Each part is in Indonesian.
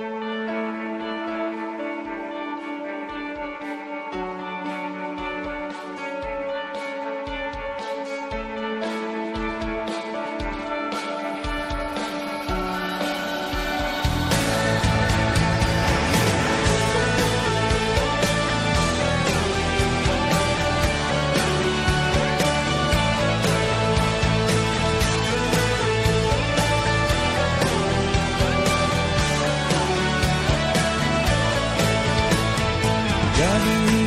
Música Driving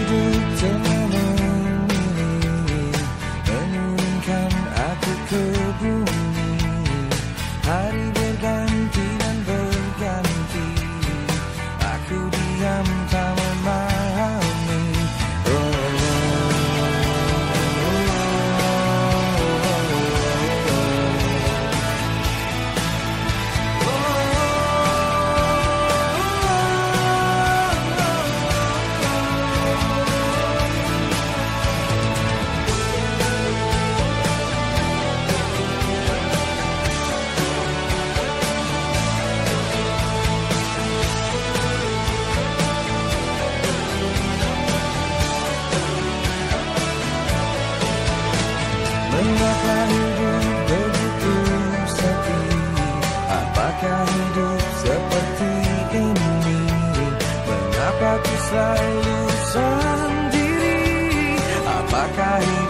Mengapa ku selalu sendiri? Apakah hidup